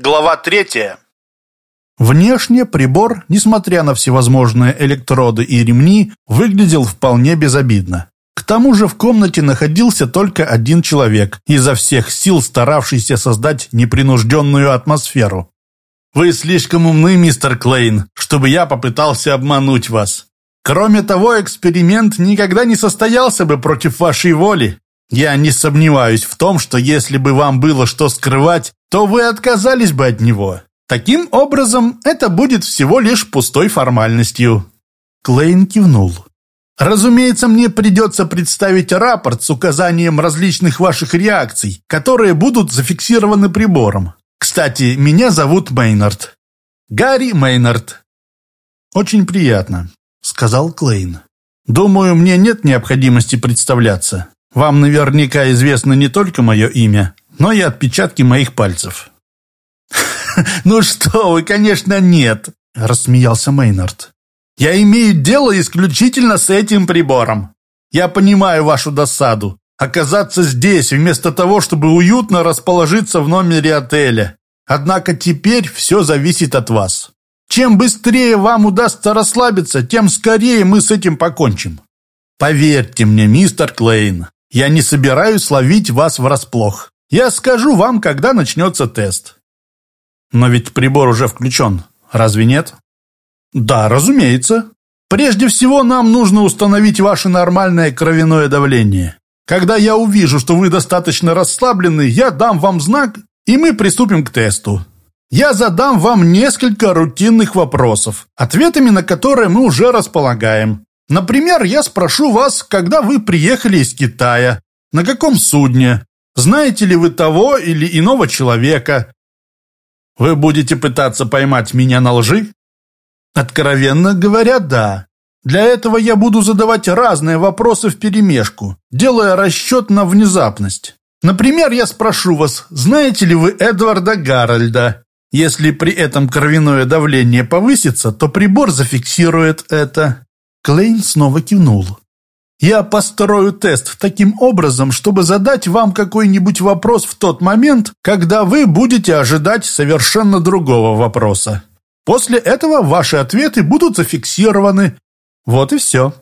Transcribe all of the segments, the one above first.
Глава третья. Внешне прибор, несмотря на всевозможные электроды и ремни, выглядел вполне безобидно. К тому же в комнате находился только один человек, изо всех сил старавшийся создать непринужденную атмосферу. «Вы слишком умны, мистер Клейн, чтобы я попытался обмануть вас. Кроме того, эксперимент никогда не состоялся бы против вашей воли. Я не сомневаюсь в том, что если бы вам было что скрывать, то вы отказались бы от него. Таким образом, это будет всего лишь пустой формальностью». Клейн кивнул. «Разумеется, мне придется представить рапорт с указанием различных ваших реакций, которые будут зафиксированы прибором. Кстати, меня зовут Мейнард. Гарри Мейнард». «Очень приятно», — сказал Клейн. «Думаю, мне нет необходимости представляться. Вам наверняка известно не только мое имя, но и отпечатки моих пальцев». «Ну что вы, конечно, нет», – рассмеялся Мейнард. «Я имею дело исключительно с этим прибором. Я понимаю вашу досаду. Оказаться здесь, вместо того, чтобы уютно расположиться в номере отеля. Однако теперь все зависит от вас. Чем быстрее вам удастся расслабиться, тем скорее мы с этим покончим. Поверьте мне, мистер Клейн, я не собираюсь ловить вас врасплох. Я скажу вам, когда начнется тест. Но ведь прибор уже включен, разве нет? Да, разумеется. Прежде всего нам нужно установить ваше нормальное кровяное давление. Когда я увижу, что вы достаточно расслаблены, я дам вам знак, и мы приступим к тесту. Я задам вам несколько рутинных вопросов, ответами на которые мы уже располагаем. Например, я спрошу вас, когда вы приехали из Китая, на каком судне, знаете ли вы того или иного человека. Вы будете пытаться поймать меня на лжи? Откровенно говоря, да. Для этого я буду задавать разные вопросы вперемешку, делая расчет на внезапность. Например, я спрошу вас, знаете ли вы Эдварда Гарольда? Если при этом кровяное давление повысится, то прибор зафиксирует это. Клейн снова кивнул. «Я построю тест таким образом, чтобы задать вам какой-нибудь вопрос в тот момент, когда вы будете ожидать совершенно другого вопроса. После этого ваши ответы будут зафиксированы. Вот и все».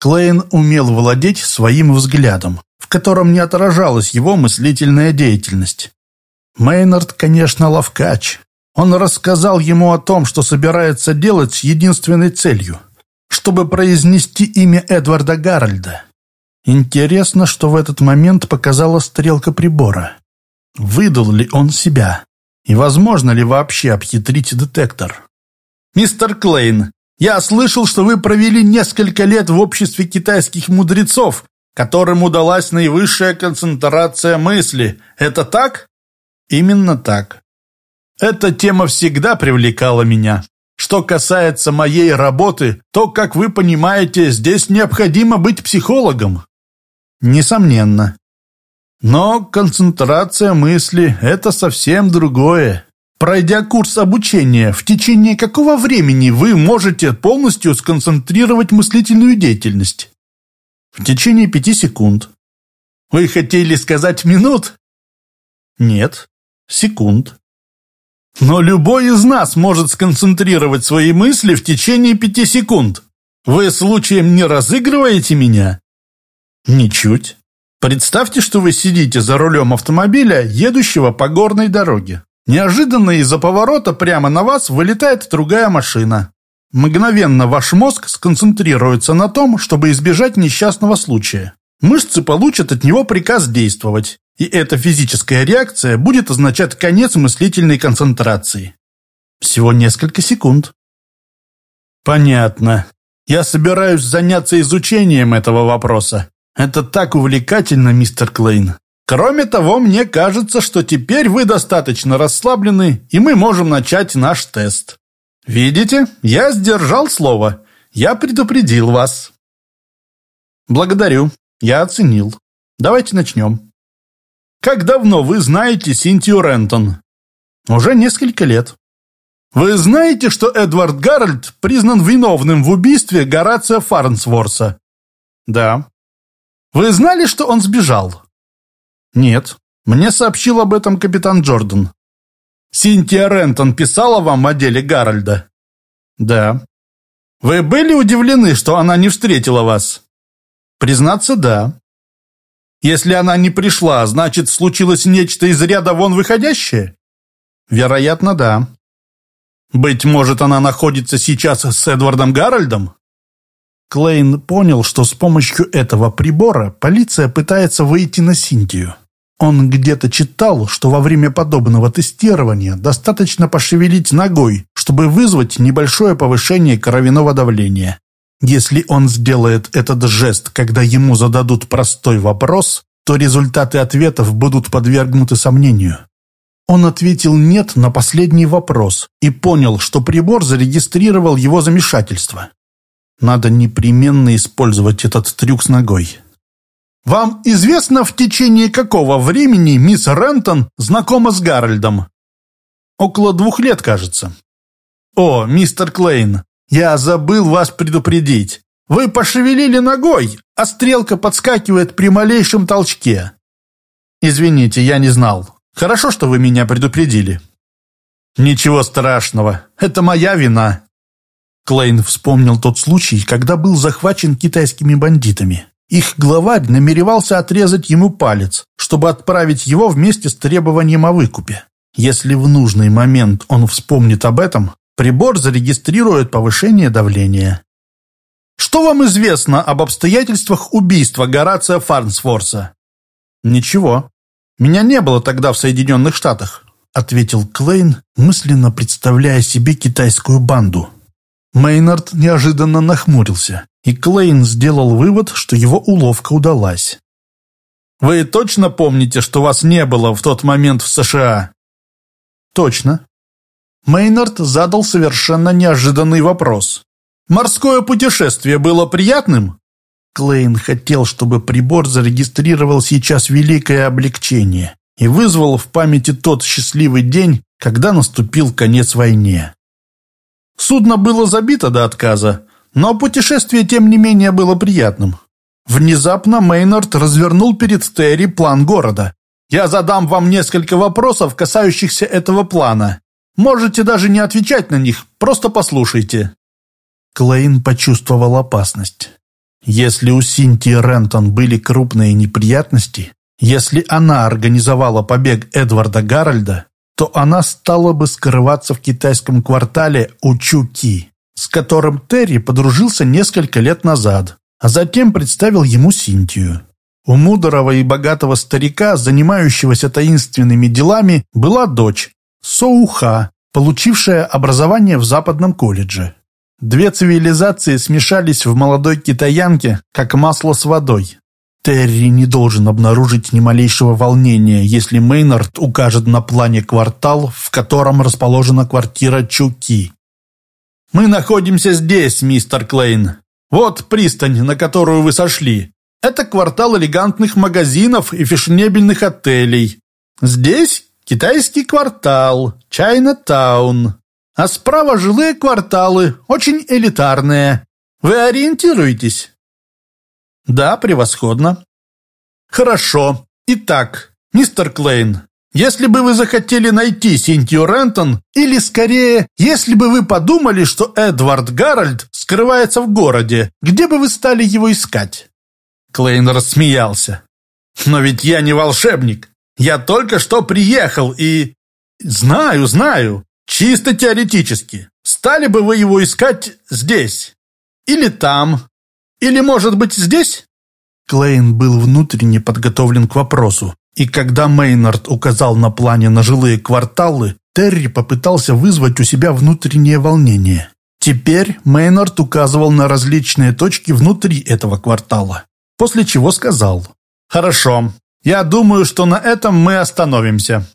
Клейн умел владеть своим взглядом, в котором не отражалась его мыслительная деятельность. Мейнард, конечно, ловкач. Он рассказал ему о том, что собирается делать с единственной целью – чтобы произнести имя Эдварда Гарольда. Интересно, что в этот момент показала стрелка прибора. Выдал ли он себя? И возможно ли вообще обхитрить детектор? «Мистер Клейн, я слышал, что вы провели несколько лет в обществе китайских мудрецов, которым удалась наивысшая концентрация мысли. Это так?» «Именно так. Эта тема всегда привлекала меня. Что касается моей работы, то, как вы понимаете, здесь необходимо быть психологом. Несомненно. Но концентрация мысли – это совсем другое. Пройдя курс обучения, в течение какого времени вы можете полностью сконцентрировать мыслительную деятельность? В течение пяти секунд. Вы хотели сказать минут? Нет, секунд. Но любой из нас может сконцентрировать свои мысли в течение пяти секунд. Вы случаем не разыгрываете меня? Ничуть. Представьте, что вы сидите за рулем автомобиля, едущего по горной дороге. Неожиданно из-за поворота прямо на вас вылетает другая машина. Мгновенно ваш мозг сконцентрируется на том, чтобы избежать несчастного случая. Мышцы получат от него приказ действовать. И эта физическая реакция будет означать конец мыслительной концентрации. Всего несколько секунд. Понятно. Я собираюсь заняться изучением этого вопроса. Это так увлекательно, мистер Клейн. Кроме того, мне кажется, что теперь вы достаточно расслаблены, и мы можем начать наш тест. Видите, я сдержал слово. Я предупредил вас. Благодарю. Я оценил. Давайте начнем. Как давно вы знаете Синтию Рентон? Уже несколько лет. Вы знаете, что Эдвард Гарольд признан виновным в убийстве Горация Фарнсворса? Да. Вы знали, что он сбежал? Нет. Мне сообщил об этом капитан Джордан. Синтия Рентон писала вам о деле Гарольда? Да. Вы были удивлены, что она не встретила вас? Признаться, да. Если она не пришла, значит, случилось нечто из ряда вон выходящее? Вероятно, да. Быть может, она находится сейчас с Эдвардом Гарольдом? Клейн понял, что с помощью этого прибора полиция пытается выйти на Синтию. Он где-то читал, что во время подобного тестирования достаточно пошевелить ногой, чтобы вызвать небольшое повышение кровяного давления. Если он сделает этот жест, когда ему зададут простой вопрос, то результаты ответов будут подвергнуты сомнению. Он ответил «нет» на последний вопрос и понял, что прибор зарегистрировал его замешательство. Надо непременно использовать этот трюк с ногой. «Вам известно, в течение какого времени мисс Рентон знакома с Гарольдом?» «Около двух лет, кажется». «О, мистер Клейн, я забыл вас предупредить. Вы пошевелили ногой, а стрелка подскакивает при малейшем толчке». «Извините, я не знал. Хорошо, что вы меня предупредили». «Ничего страшного. Это моя вина. Клейн вспомнил тот случай, когда был захвачен китайскими бандитами. Их главарь намеревался отрезать ему палец, чтобы отправить его вместе с требованием о выкупе. Если в нужный момент он вспомнит об этом, прибор зарегистрирует повышение давления. Что вам известно об обстоятельствах убийства Горация Фарнсфорса? Ничего. Меня не было тогда в Соединенных Штатах, ответил Клейн, мысленно представляя себе китайскую банду. Мейнард неожиданно нахмурился, и Клейн сделал вывод, что его уловка удалась. «Вы точно помните, что вас не было в тот момент в США?» «Точно». Мейнард задал совершенно неожиданный вопрос. «Морское путешествие было приятным?» Клейн хотел, чтобы прибор зарегистрировал сейчас великое облегчение и вызвал в памяти тот счастливый день, когда наступил конец войне. Судно было забито до отказа, но путешествие, тем не менее, было приятным. Внезапно Мейнард развернул перед Терри план города. «Я задам вам несколько вопросов, касающихся этого плана. Можете даже не отвечать на них, просто послушайте». Клейн почувствовал опасность. Если у Синтии Рентон были крупные неприятности, если она организовала побег Эдварда Гарольда, то она стала бы скрываться в китайском квартале Учуки, с которым Терри подружился несколько лет назад, а затем представил ему Синтию. У мудрого и богатого старика, занимающегося таинственными делами, была дочь, Соуха, получившая образование в Западном колледже. Две цивилизации смешались в молодой китаянке, как масло с водой. Терри не должен обнаружить ни малейшего волнения, если Мейнард укажет на плане квартал, в котором расположена квартира Чуки. «Мы находимся здесь, мистер Клейн. Вот пристань, на которую вы сошли. Это квартал элегантных магазинов и фешенебельных отелей. Здесь китайский квартал, Чайна-таун. А справа жилые кварталы, очень элитарные. Вы ориентируетесь?» Да, превосходно. Хорошо. Итак, мистер Клейн, если бы вы захотели найти Синтию Рентон, или скорее, если бы вы подумали, что Эдвард Гарольд скрывается в городе, где бы вы стали его искать? Клейн рассмеялся. Но ведь я не волшебник. Я только что приехал и... Знаю, знаю. Чисто теоретически. Стали бы вы его искать здесь? Или там? Или, может быть, здесь?» Клейн был внутренне подготовлен к вопросу, и когда Мейнард указал на плане на жилые кварталы, Терри попытался вызвать у себя внутреннее волнение. Теперь Мейнард указывал на различные точки внутри этого квартала, после чего сказал «Хорошо, я думаю, что на этом мы остановимся».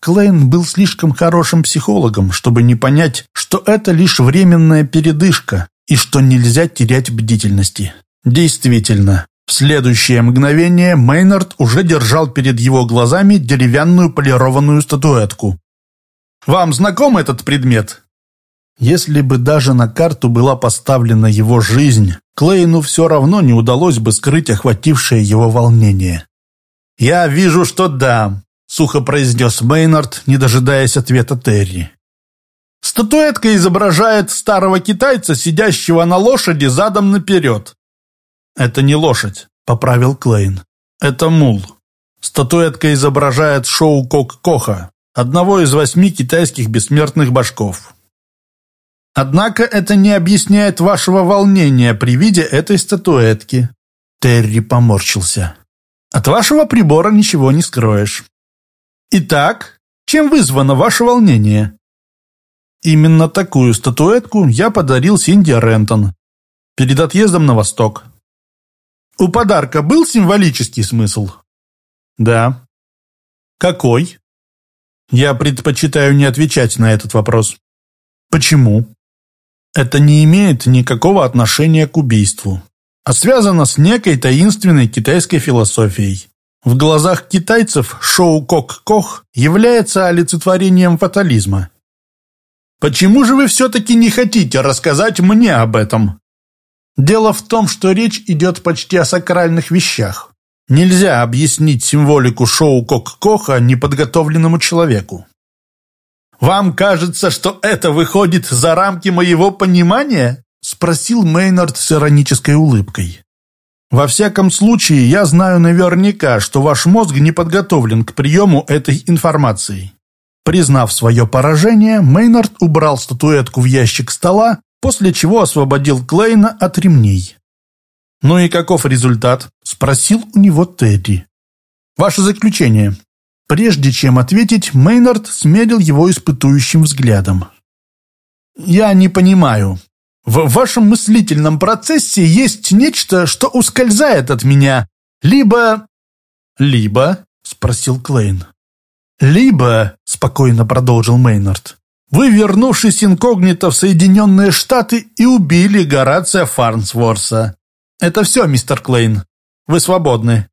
Клейн был слишком хорошим психологом, чтобы не понять, что это лишь временная передышка, и что нельзя терять бдительности. Действительно, в следующее мгновение Мейнард уже держал перед его глазами деревянную полированную статуэтку. «Вам знаком этот предмет?» Если бы даже на карту была поставлена его жизнь, Клейну все равно не удалось бы скрыть охватившее его волнение. «Я вижу, что да. сухо произнес Мейнард, не дожидаясь ответа Терри. Статуэтка изображает старого китайца, сидящего на лошади задом наперед. «Это не лошадь», — поправил Клейн. «Это мул. Статуэтка изображает шоу Кок-Коха, одного из восьми китайских бессмертных башков. Однако это не объясняет вашего волнения при виде этой статуэтки». Терри поморщился. «От вашего прибора ничего не скроешь. Итак, чем вызвано ваше волнение?» Именно такую статуэтку я подарил Синди Рентон перед отъездом на восток. У подарка был символический смысл? Да. Какой? Я предпочитаю не отвечать на этот вопрос. Почему? Это не имеет никакого отношения к убийству, а связано с некой таинственной китайской философией. В глазах китайцев шоу Кок-Кох является олицетворением фатализма. Почему же вы все-таки не хотите рассказать мне об этом? Дело в том, что речь идет почти о сакральных вещах. Нельзя объяснить символику шоу Кок-Коха неподготовленному человеку. «Вам кажется, что это выходит за рамки моего понимания?» Спросил Мейнард с иронической улыбкой. «Во всяком случае, я знаю наверняка, что ваш мозг не подготовлен к приему этой информации. Признав свое поражение, Мейнард убрал статуэтку в ящик стола, после чего освободил Клейна от ремней. «Ну и каков результат?» – спросил у него Тедди. «Ваше заключение». Прежде чем ответить, Мейнард смерил его испытующим взглядом. «Я не понимаю. В вашем мыслительном процессе есть нечто, что ускользает от меня. Либо...» «Либо?» – спросил Клейн. «Либо», — спокойно продолжил Мейнард, «вы, вернувшись инкогнито в Соединенные Штаты, и убили Горация Фарнсворса. Это все, мистер Клейн. Вы свободны».